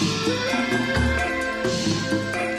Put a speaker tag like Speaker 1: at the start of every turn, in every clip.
Speaker 1: えっ?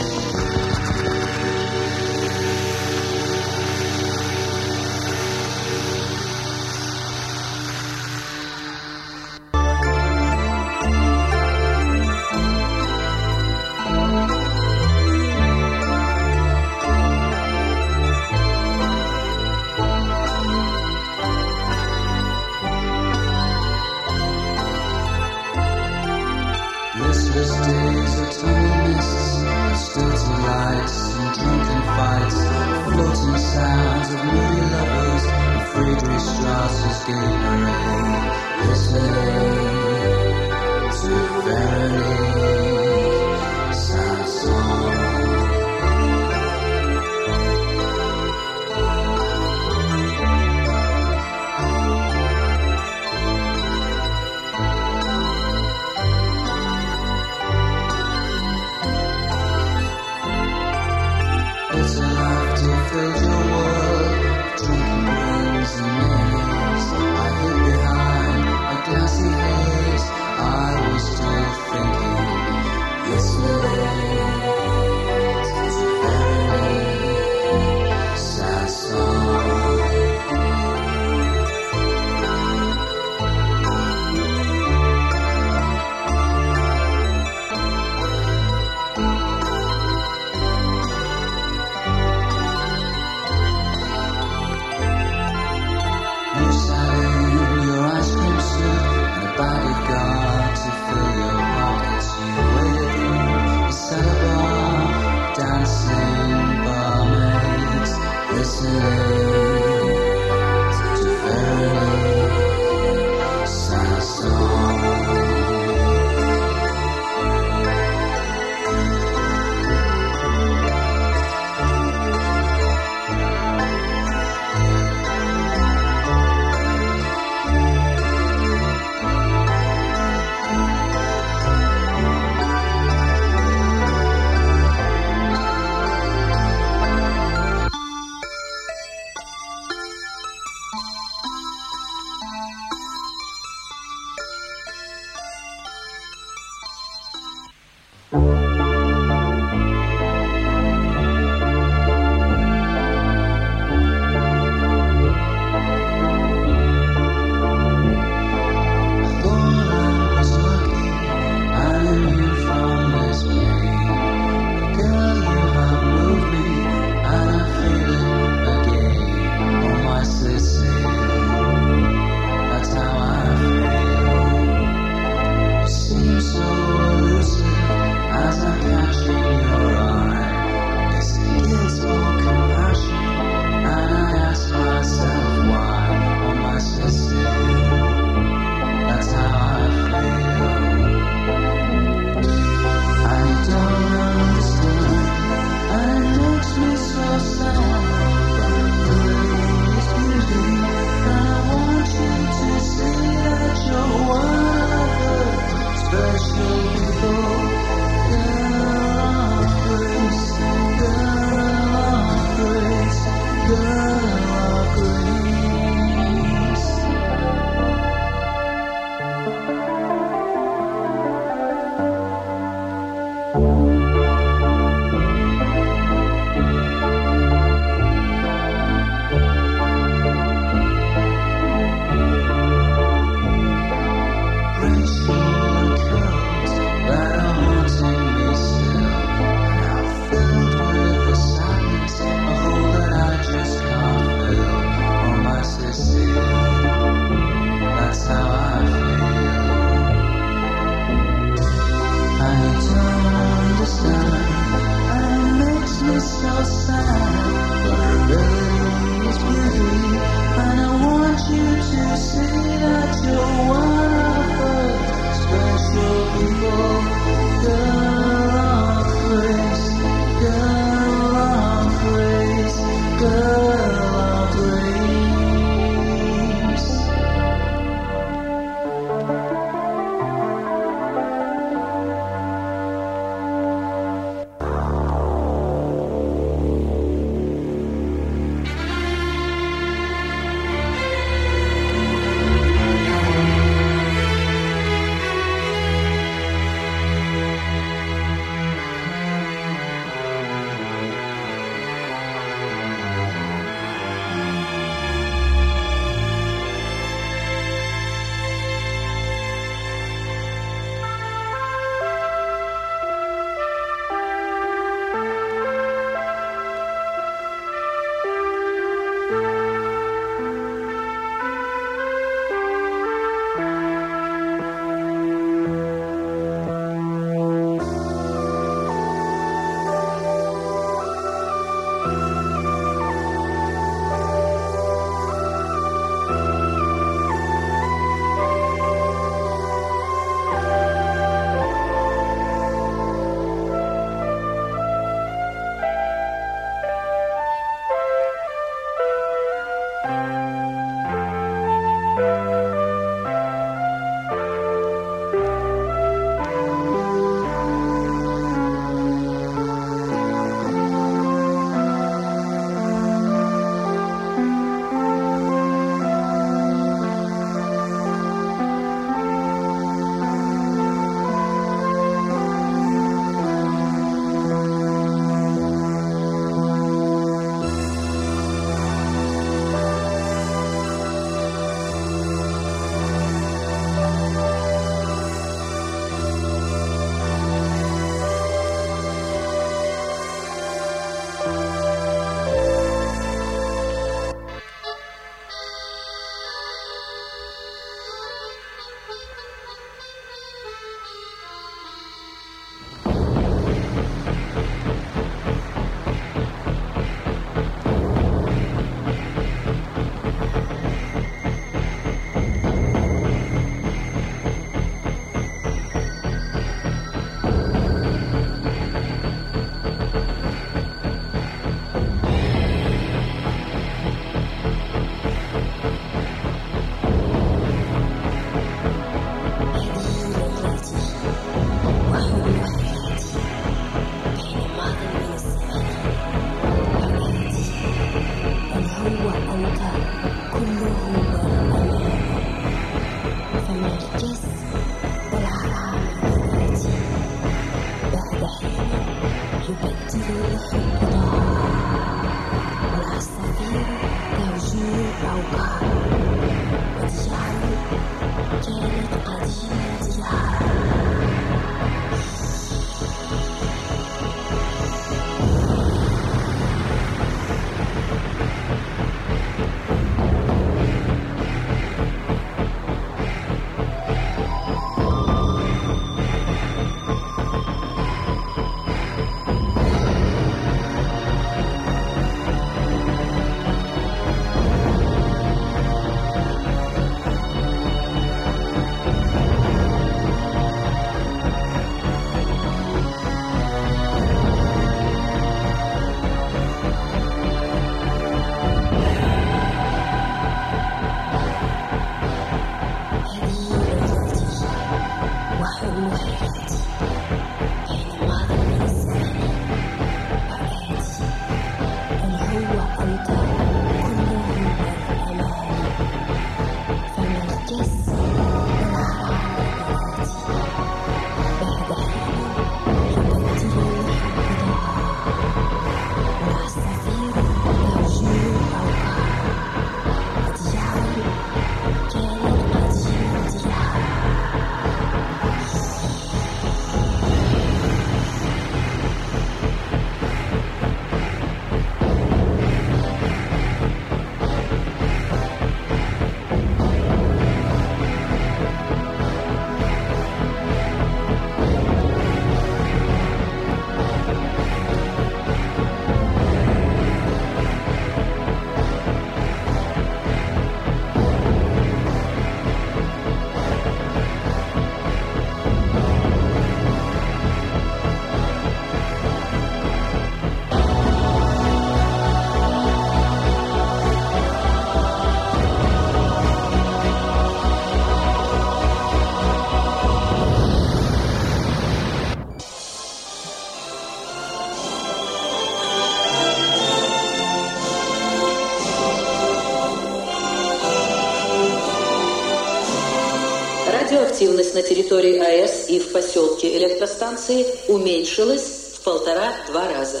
Speaker 2: Радиоактивность на территории АЭС и в поселке электростанции уменьшилась в полтора-два раза.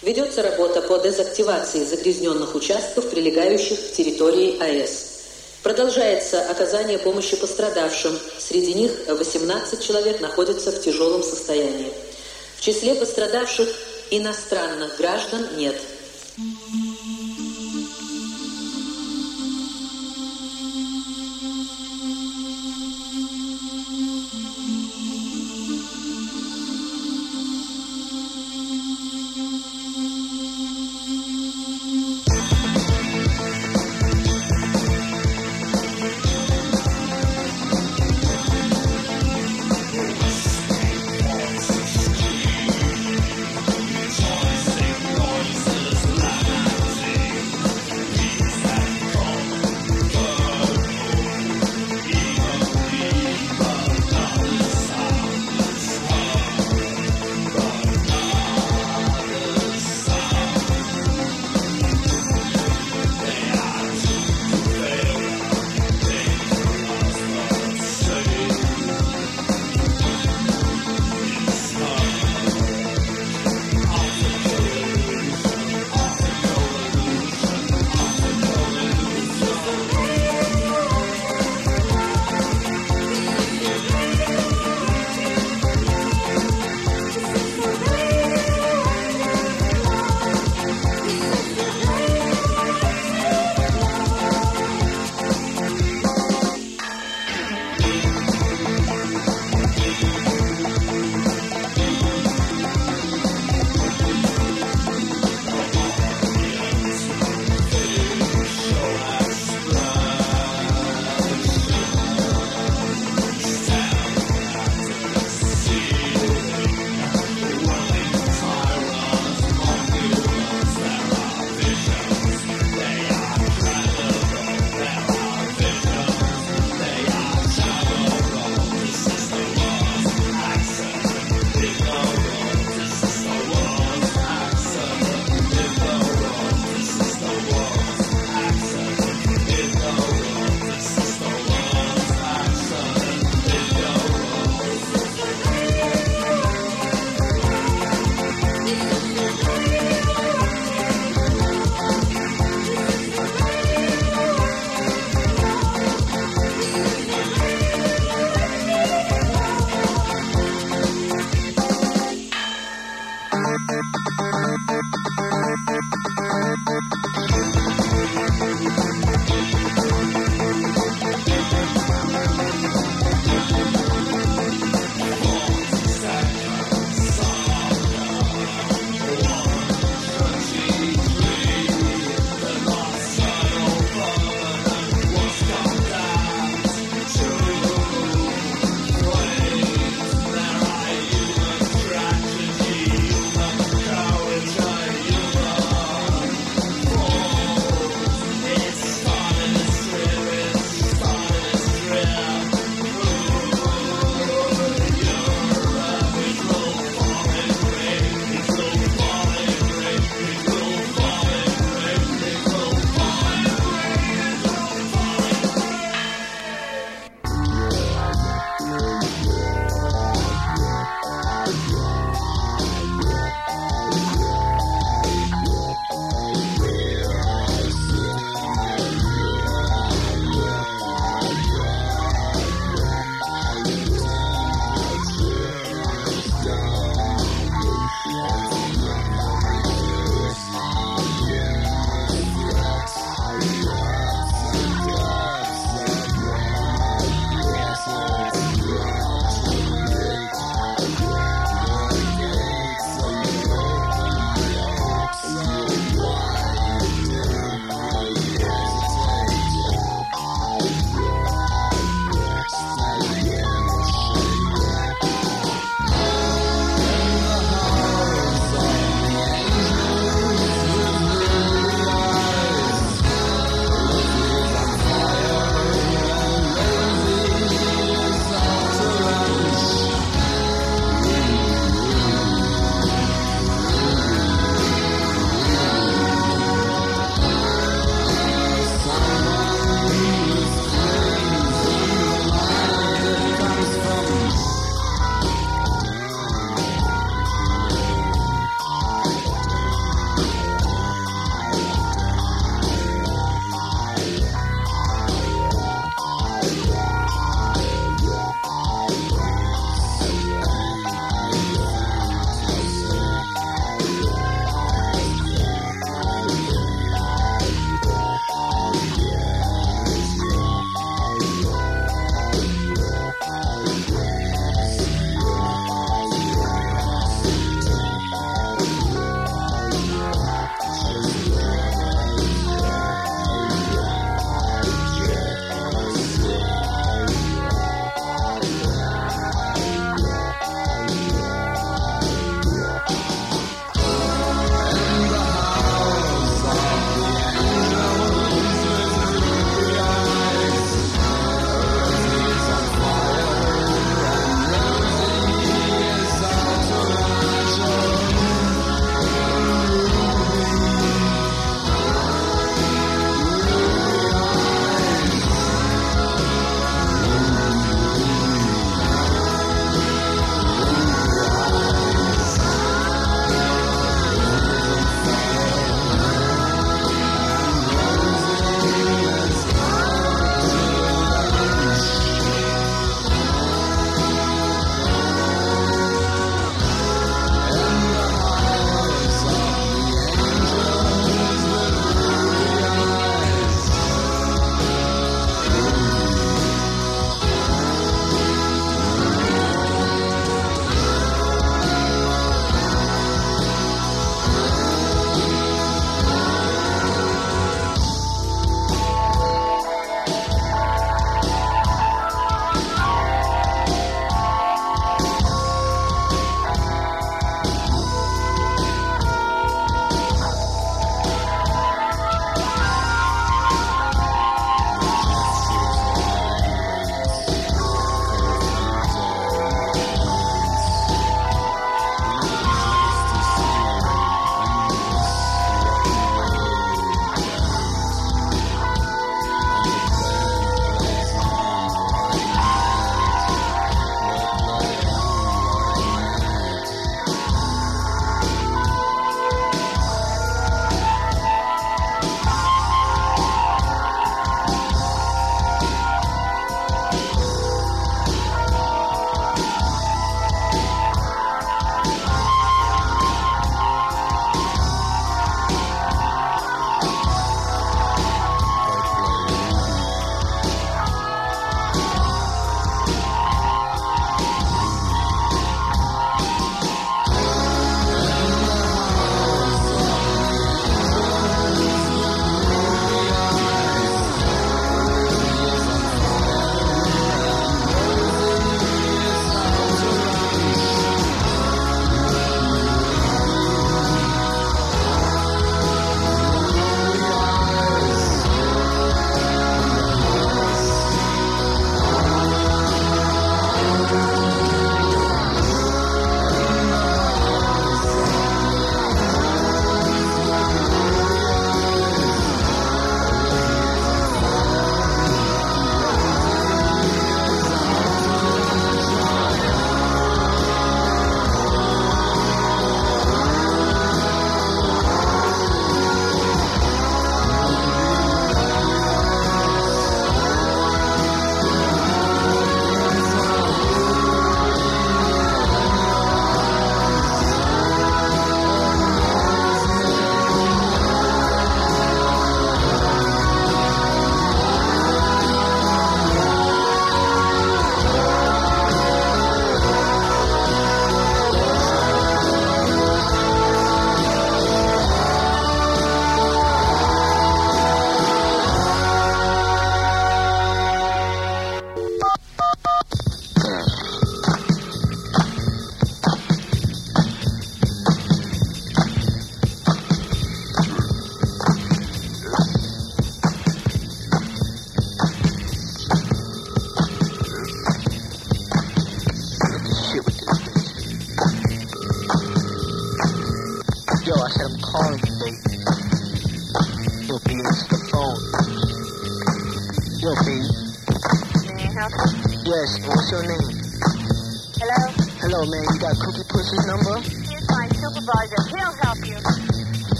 Speaker 2: Ведется работа по дезактивации загрязненных участков, прилегающих к территории АЭС. Продолжается оказание помощи пострадавшим. Среди них 18 человек находятся в тяжелом состоянии. В числе пострадавших иностранных граждан нет.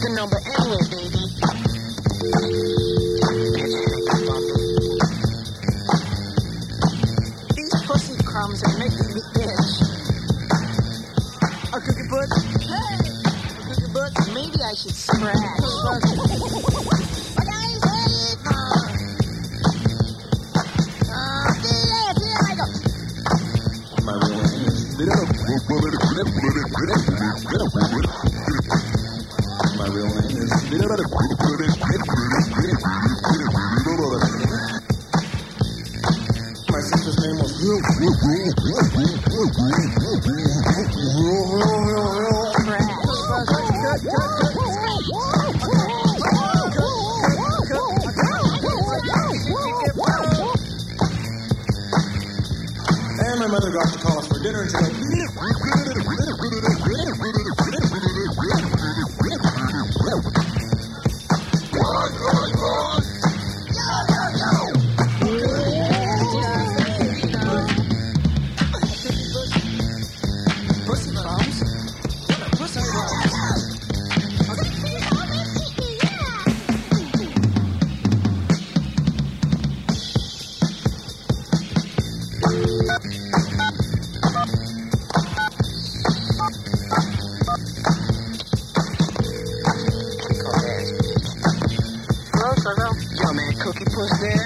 Speaker 3: the number anyway, baby. These pussy crumbs are making me itch. A cookie butt? Hey! A cookie butt? Maybe I should scratch.
Speaker 1: was
Speaker 3: there.